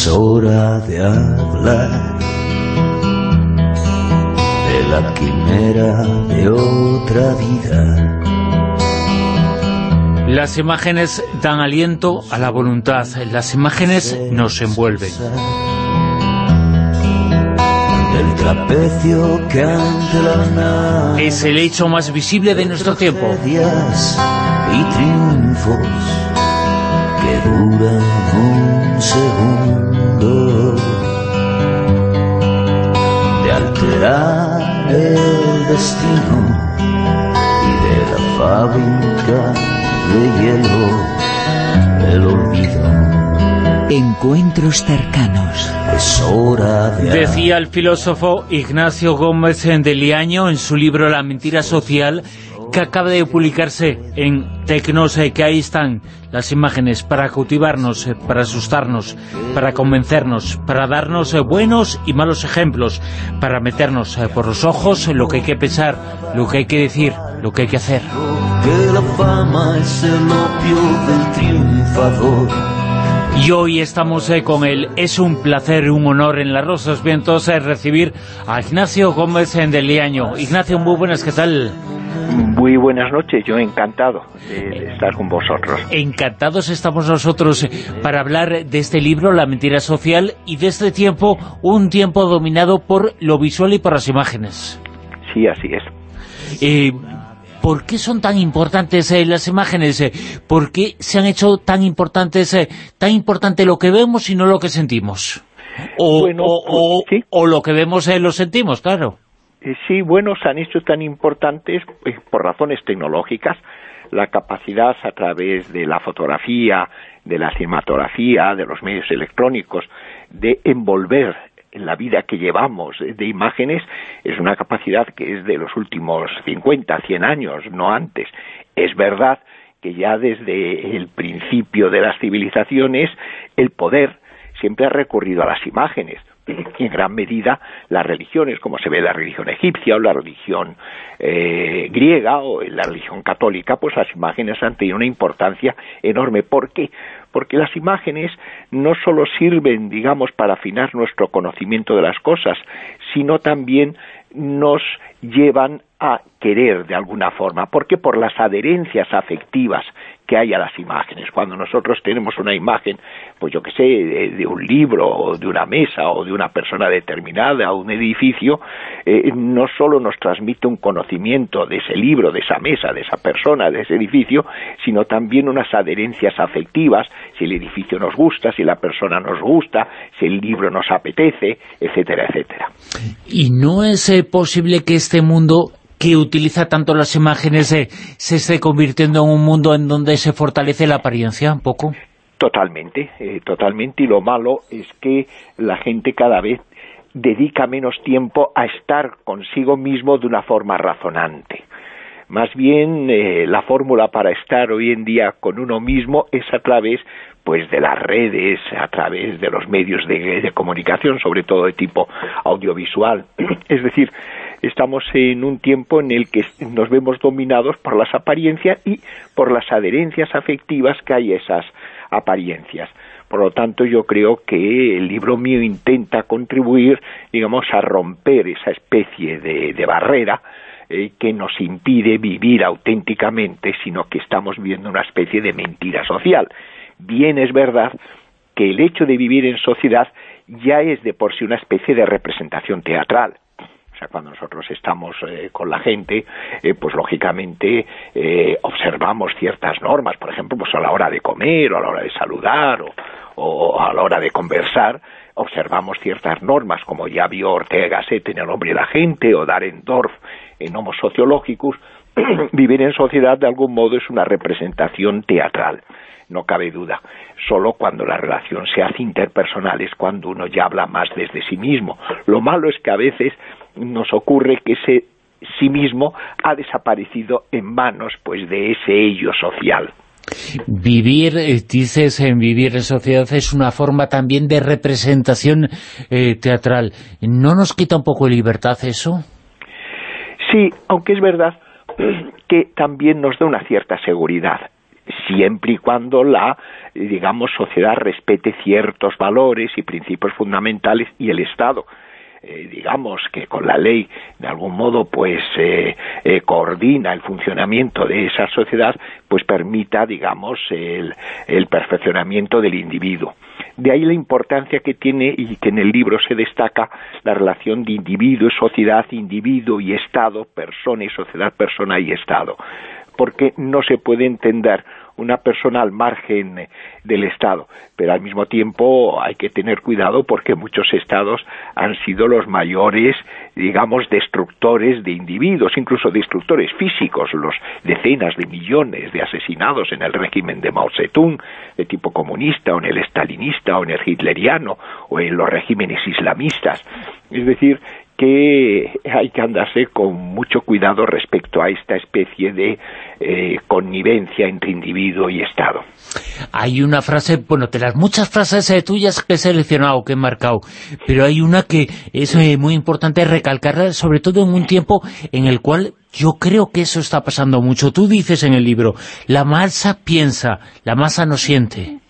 Es hora de hablar de la quimera de otra vida. Las imágenes dan aliento a la voluntad, las imágenes nos envuelven. El trapecio que ante la Es el hecho más visible de nuestro tiempo. tragedias y triunfos que duran un segundo de alterar el destino y de la fábrica de hielo el olvido. Encuentros cercanos. Es hora de Decía el filósofo Ignacio Gómez de Liaño en su libro La mentira social que acaba de publicarse en Tecnos, eh, que ahí están las imágenes para cautivarnos, eh, para asustarnos, para convencernos, para darnos eh, buenos y malos ejemplos, para meternos por los ojos lo que hay que pensar, lo que hay que decir, lo que hay que hacer. que la fama es el opio del triunfador. Y hoy estamos eh, con él. Es un placer un honor en Las Rosas Vientos eh, recibir a Ignacio Gómez eh, de Liaño. Ignacio, muy buenas, ¿qué tal? Muy buenas noches, yo encantado de, estar con vosotros. Encantados estamos nosotros eh, para hablar de este libro, La mentira social, y de este tiempo, un tiempo dominado por lo visual y por las imágenes. Sí, así es. Eh, ¿Por qué son tan importantes eh, las imágenes? Eh, ¿Por qué se han hecho tan importantes, eh, tan importante lo que vemos y no lo que sentimos? O, Bueno, o- o- sí. o lo que vemos eh, lo sentimos, claro. Sí, bueno, se han hecho tan importantes eh, por razones tecnológicas, la capacidad a través de la fotografía, de la cinematografía, de los medios electrónicos, de envolver en la vida que llevamos eh, de imágenes, es una capacidad que es de los últimos 50, 100 años, no antes. Es verdad que ya desde el principio de las civilizaciones el poder siempre ha recurrido a las imágenes y en gran medida las religiones, como se ve la religión egipcia o la religión eh, griega o en la religión católica, pues las imágenes han tenido una importancia enorme. ¿Por qué? Porque las imágenes no solo sirven, digamos, para afinar nuestro conocimiento de las cosas, sino también nos llevan a querer de alguna forma, porque por las adherencias afectivas que hay a las imágenes. Cuando nosotros tenemos una imagen, pues yo que sé, de, un libro, o de una mesa, o de una persona determinada, o un edificio, eh, no solo nos transmite un conocimiento de ese libro, de esa mesa, de esa persona, de ese edificio, sino también unas adherencias afectivas, si el edificio nos gusta, si la persona nos gusta, si el libro nos apetece, etcétera, etcétera. ¿Y no es eh, posible que este mundo que utiliza tanto las imágenes eh, se esté convirtiendo en un mundo en donde se fortalece la apariencia un poco? Totalmente, eh, totalmente. Y lo malo es que la gente cada vez dedica menos tiempo a estar consigo mismo de una forma razonante. Más bien, eh, la fórmula para estar hoy en día con uno mismo es a través pues de las redes, a través de los medios de, de comunicación, sobre todo de tipo audiovisual. es decir, estamos en un tiempo en el que nos vemos dominados por las apariencias y por las adherencias afectivas que hay a esas apariencias. Por lo tanto, yo creo que el libro mío intenta contribuir, digamos, a romper esa especie de, barrera eh, que nos impide vivir auténticamente, sino que estamos viviendo una especie de mentira social. Bien es verdad que el hecho de vivir en sociedad ya es de por sí una especie de representación teatral. Sea, cuando nosotros estamos eh, con la gente, eh, pues lógicamente eh, observamos ciertas normas, por ejemplo, pues a la hora de comer o a la hora de saludar o, o a la hora de conversar, observamos ciertas normas, como ya vio Ortega Gasset en El hombre y la gente o Darendorf en Homo Sociologicus, vivir en sociedad de algún modo es una representación teatral no cabe duda. Solo cuando la relación se hace interpersonal es cuando uno ya habla más desde sí mismo. Lo malo es que a veces nos ocurre que ese sí mismo ha desaparecido en manos pues de ese ello social. Vivir, eh, dices, en vivir en sociedad es una forma también de representación eh, teatral. ¿No nos quita un poco de libertad eso? Sí, aunque es verdad que también nos da una cierta seguridad. siempre y cuando la, digamos, sociedad respete ciertos valores y principios fundamentales y el Estado eh, digamos que con la ley de algún modo pues eh, eh, coordina el funcionamiento de esa sociedad pues permita digamos el, el perfeccionamiento del individuo. De ahí la importancia que tiene y que en el libro se destaca la relación de individuo sociedad, individuo y Estado, persona y sociedad, persona y Estado, porque no se puede entender una persona al margen del Estado. Pero al mismo tiempo hay que tener cuidado porque muchos Estados han sido los mayores, digamos, destructores de individuos, incluso destructores físicos, los decenas de millones de asesinados en el régimen de Mao Zedong, de tipo comunista, o en el estalinista, o en el hitleriano, o en los regímenes islamistas. Es decir, que hay que andarse con mucho cuidado respecto a esta especie de eh, connivencia entre individuo y Estado. Hay una frase, bueno, de las muchas frases eh, tuyas que he seleccionado, que he marcado, pero hay una que es eh, muy importante recalcar, sobre todo en un tiempo en el cual yo creo que eso está pasando mucho. Tú dices en el libro, la masa piensa, la masa no siente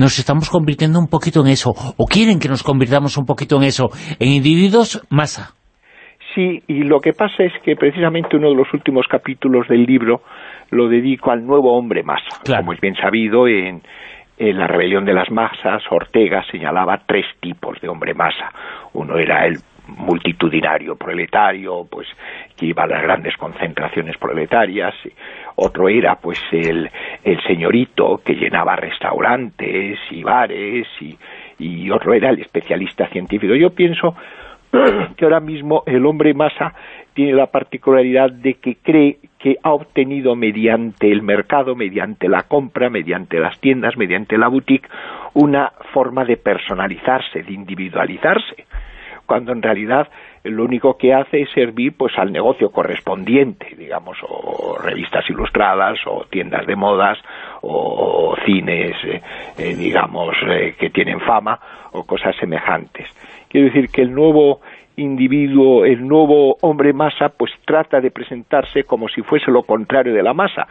nos estamos convirtiendo un poquito en eso, o quieren que nos convirtamos un poquito en eso, en individuos masa. Sí, y lo que pasa es que precisamente uno de los últimos capítulos del libro lo dedico al nuevo hombre masa. Como es bien sabido, en, en la rebelión de las masas, Ortega señalaba tres tipos de hombre masa. Uno era el multitudinario proletario, pues que iba a las grandes concentraciones proletarias, otro era pues el, el señorito que llenaba restaurantes y bares y, y otro era el especialista científico. Yo pienso que ahora mismo el hombre masa tiene la particularidad de que cree que ha obtenido mediante el mercado, mediante la compra, mediante las tiendas, mediante la boutique, una forma de personalizarse, de individualizarse cuando en realidad lo único que hace es servir pues al negocio correspondiente, digamos, o revistas ilustradas, o tiendas de modas, o, cines, eh, eh, digamos, eh, que tienen fama, o cosas semejantes. Quiero decir que el nuevo individuo, el nuevo hombre masa, pues trata de presentarse como si fuese lo contrario de la masa,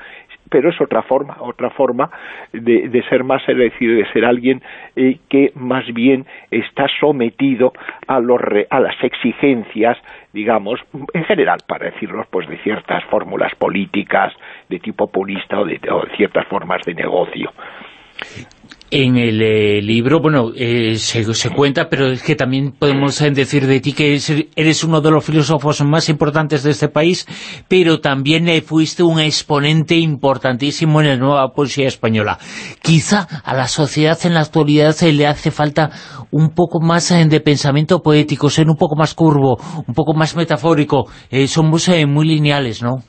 pero es otra forma, otra forma de, ser más, es decir, de ser alguien eh, que más bien está sometido a, los a las exigencias, digamos, en general, para decirlo, pues de ciertas fórmulas políticas de tipo populista o de ciertas formas de negocio. En el eh, libro, bueno, eh, se, cuenta, pero es que también podemos eh, decir de ti que eres uno de los filósofos más importantes de este país, pero también fuiste un exponente importantísimo en la nueva poesía española. Quizá a la sociedad en la actualidad le hace falta un poco más de pensamiento poético, ser un poco más curvo, un poco más metafórico. somos muy lineales, ¿no?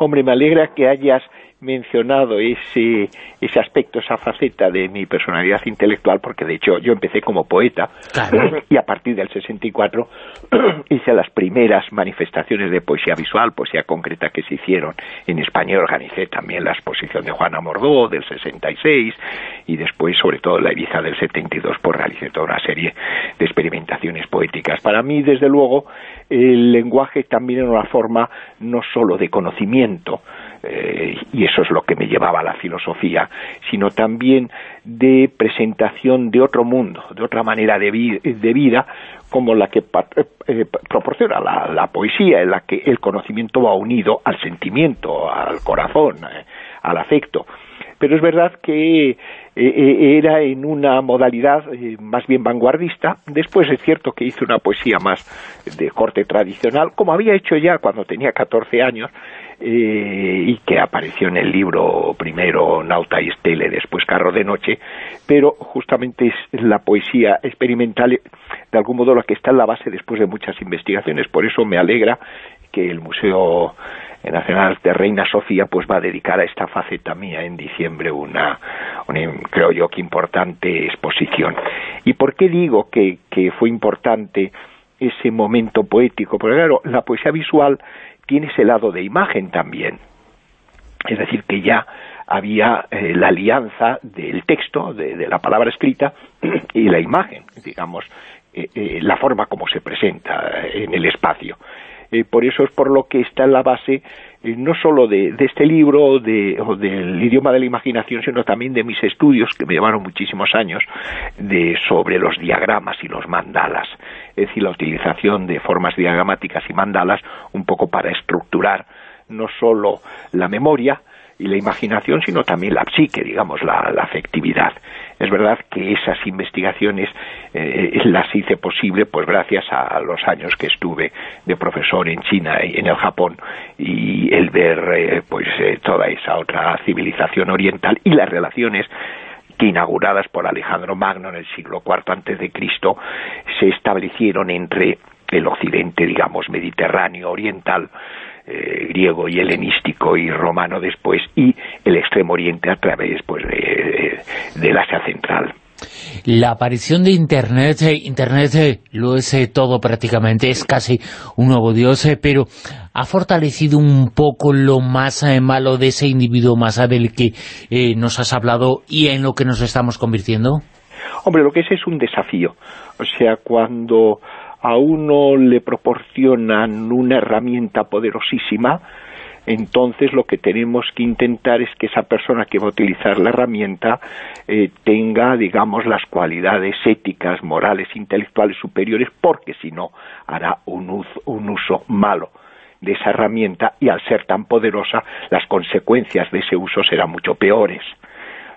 Hombre, me alegra que hayas mencionado ese, ese aspecto, esa faceta de mi personalidad intelectual, porque de hecho yo empecé como poeta y a partir del 64 hice las primeras manifestaciones de poesía visual, poesía concreta que se hicieron en España. Organicé también la exposición de Juana Mordó del 66 y después, sobre todo, la Ibiza del 72, pues realicé toda una serie de experimentaciones poéticas. Para mí, desde luego, el lenguaje también era una forma no solo de conocimiento, eh, y eso es lo que me llevaba a la filosofía, sino también de presentación de otro mundo, de otra manera de, vida, como la que eh, eh, proporciona la, poesía, en la que el conocimiento va unido al sentimiento, al corazón, al afecto. Pero es verdad que era en una modalidad más bien vanguardista. Después es cierto que hice una poesía más de corte tradicional, como había hecho ya cuando tenía 14 años, eh, y que apareció en el libro primero Nauta y Estele, después Carro de Noche, pero justamente es la poesía experimental, de algún modo la que está en la base después de muchas investigaciones. Por eso me alegra que el Museo Nacional de Reina Sofía pues va a dedicar a esta faceta mía en diciembre una, creo yo que importante exposición. ¿Y por qué digo que, que fue importante ese momento poético? Porque claro, la poesía visual tiene ese lado de imagen también. Es decir, que ya había eh, la alianza del texto, de, la palabra escrita, y la imagen, digamos, eh, eh, la forma como se presenta en el espacio. por eso es por lo que está en la base no solo de, este libro o, del idioma de la imaginación, sino también de mis estudios, que me llevaron muchísimos años, de, sobre los diagramas y los mandalas. Es decir, la utilización de formas diagramáticas y mandalas un poco para estructurar no solo la memoria, y la imaginación, sino también la psique, digamos, la, afectividad. Es verdad que esas investigaciones eh, las hice posible pues gracias a los años que estuve de profesor en China y en el Japón y el ver eh, pues eh, toda esa otra civilización oriental y las relaciones que inauguradas por Alejandro Magno en el siglo IV antes de Cristo se establecieron entre el occidente digamos mediterráneo oriental eh, griego y helenístico y romano después y el extremo oriente a través pues de, del Asia Central. La aparición de Internet, eh, Internet eh, lo es todo prácticamente, es casi un nuevo dios, pero ha fortalecido un poco lo más malo de ese individuo más del que nos has hablado y en lo que nos estamos convirtiendo. Hombre, lo que es es un desafío. O sea, cuando a uno le proporcionan una herramienta poderosísima, entonces lo que tenemos que intentar es que esa persona que va a utilizar la herramienta eh, tenga, digamos, las cualidades éticas, morales, intelectuales superiores, porque si no hará un uso malo de esa herramienta y al ser tan poderosa las consecuencias de ese uso serán mucho peores.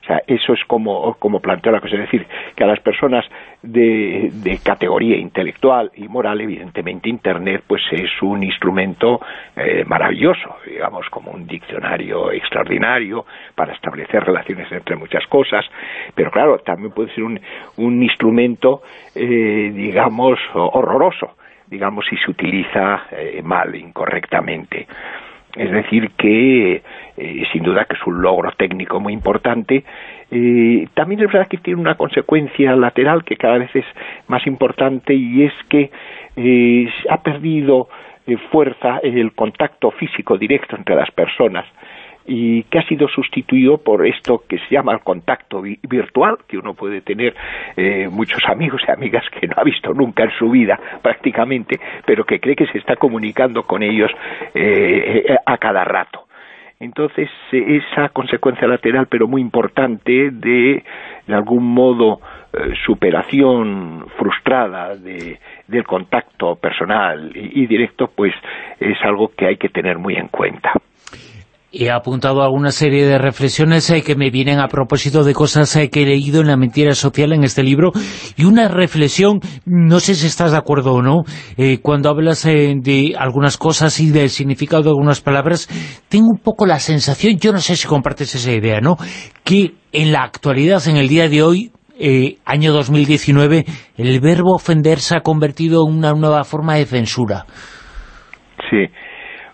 O sea, eso es como, como planteo la cosa. Es decir, que a las personas de, categoría intelectual y moral, evidentemente Internet pues es un instrumento eh, maravilloso, digamos, como un diccionario extraordinario para establecer relaciones entre muchas cosas, pero claro, también puede ser un, un instrumento, eh, digamos, horroroso, digamos, si se utiliza eh, mal, incorrectamente. Es decir, que eh, sin duda que es un logro técnico muy importante. Eh, también es verdad que tiene una consecuencia lateral que cada vez es más importante y es que eh, ha perdido fuerza el contacto físico directo entre las personas y que ha sido sustituido por esto que se llama el contacto virtual, que uno puede tener eh, muchos amigos y amigas que no ha visto nunca en su vida prácticamente, pero que cree que se está comunicando con ellos eh, eh, a cada rato. Entonces, esa consecuencia lateral, pero muy importante, de, de algún modo, superación frustrada de, del contacto personal y directo, pues es algo que hay que tener muy en cuenta. He apuntado alguna serie de reflexiones eh, que me vienen a propósito de cosas eh, que he leído en La mentira social en este libro y una reflexión, no sé si estás de acuerdo o no, eh, cuando hablas de algunas cosas y del significado de algunas palabras, tengo un poco la sensación, yo no sé si compartes esa idea, ¿no?, que en la actualidad, en el día de hoy, año 2019, el verbo ofender se ha convertido en una nueva forma de censura. Sí,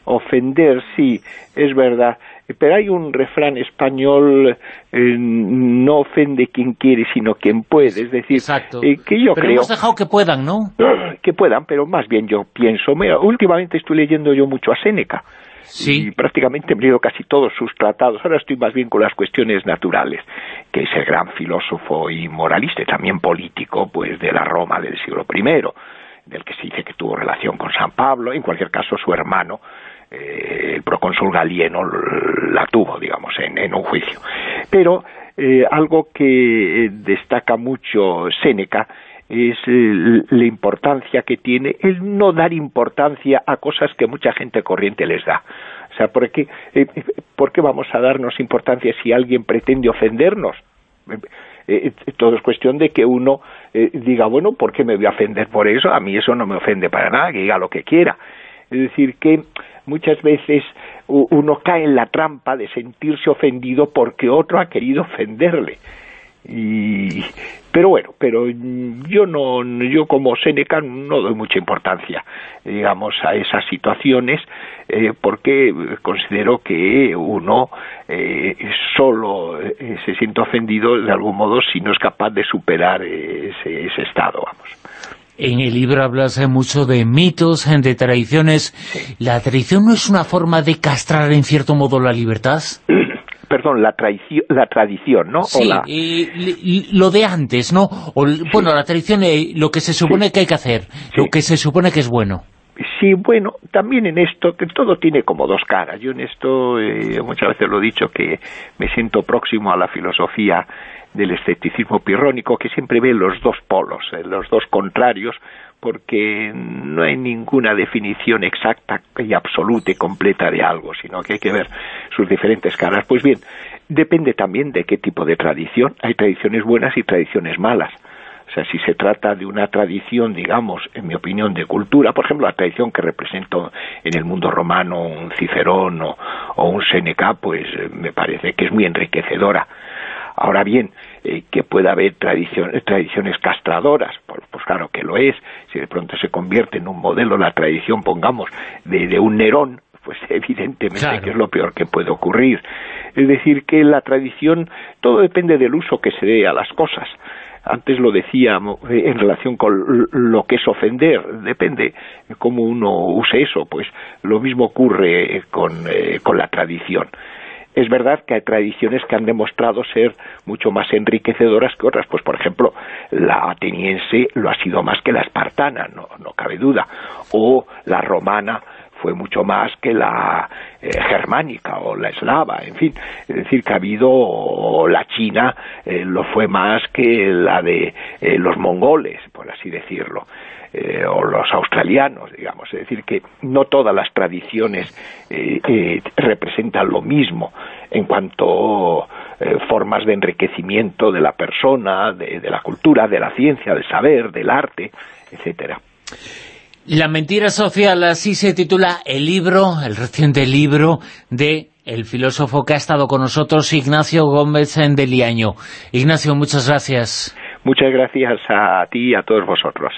ofender, sí, es verdad, pero hay un refrán español, eh, no ofende quien quiere, sino quien puede, es decir, eh, que yo pero hemos dejado que puedan, ¿no? Que puedan, pero más bien yo pienso, mira, últimamente estoy leyendo yo mucho a Séneca, Sí. Y prácticamente he leído casi todos sus tratados. Ahora estoy más bien con las cuestiones naturales, que es el gran filósofo y moralista y también político, pues, de la Roma del siglo I, del que se dice que tuvo relación con San Pablo, en cualquier caso su hermano, eh, el procónsul Galieno la tuvo, digamos, en, un juicio. Pero eh, algo que destaca mucho Séneca es eh, la importancia que tiene el no dar importancia a cosas que mucha gente corriente les da. O sea, ¿por qué, ¿por qué vamos a darnos importancia si alguien pretende ofendernos? todo es cuestión de que uno diga, bueno, ¿por qué me voy a ofender por eso? A mí eso no me ofende para nada, que diga lo que quiera. Es decir, que muchas veces uno cae en la trampa de sentirse ofendido porque otro ha querido ofenderle. Y, pero bueno, pero yo no, yo como Seneca no doy mucha importancia, digamos, a esas situaciones, eh, porque considero que uno eh, solo eh, se siente ofendido de algún modo si no es capaz de superar ese, ese estado, vamos. En el libro hablas mucho de mitos, de tradiciones. ¿La tradición no es una forma de castrar en cierto modo la libertad? Perdón, la, la tradición, ¿no? Sí, lo de antes, ¿no? bueno, la tradición, eh, lo que se supone que hay que hacer, lo que se supone que es bueno. Sí, bueno, también en esto, que todo tiene como dos caras. Yo en esto eh, muchas veces lo he dicho que me siento próximo a la filosofía del escepticismo pirrónico, que siempre ve los dos polos, eh, los dos contrarios, porque no hay ninguna definición exacta y absoluta y completa de algo, sino que hay que ver sus diferentes caras. Pues bien, depende también de qué tipo de tradición. Hay tradiciones buenas y tradiciones malas. O sea, si se trata de una tradición, digamos, en mi opinión, de cultura, por ejemplo, la tradición que represento en el mundo romano un Cicerón o, un Seneca, pues eh, me parece que es muy enriquecedora. Ahora bien, eh, que pueda haber tradiciones, tradiciones castradoras, pues, pues, claro que lo es, si de pronto se convierte en un modelo la tradición, pongamos, de, un Nerón, pues evidentemente que es lo peor que puede ocurrir. Es decir, que la tradición, todo depende del uso que se dé a las cosas antes lo decía eh, en relación con lo que es ofender, depende cómo uno use eso, pues lo mismo ocurre eh, con, la tradición. Es verdad que hay tradiciones que han demostrado ser mucho más enriquecedoras que otras, pues por ejemplo la ateniense lo ha sido más que la espartana, no, no cabe duda, o la romana fue mucho más que la eh, germánica o la eslava, en fin, es decir, que ha habido la China eh, lo fue más que la de eh, los mongoles, por así decirlo. o los australianos, digamos, es decir, que no todas las tradiciones representan lo mismo en cuanto formas de enriquecimiento de la persona, de, de la cultura, de la ciencia, del saber, del arte, etcétera. La mentira social, así se titula el libro, el reciente libro de el filósofo que ha estado con nosotros, Ignacio Gómez de Liaño. Ignacio, muchas gracias. Muchas gracias a ti y a todos vosotros.